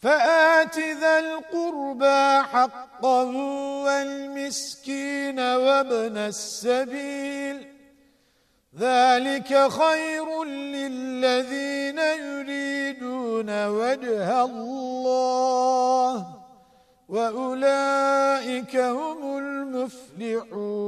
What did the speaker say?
فآت ذا القربى حقا والمسكين وابن السبيل. ذلك خير للذين يريدون وجه الله وأولئك هم المفلحون.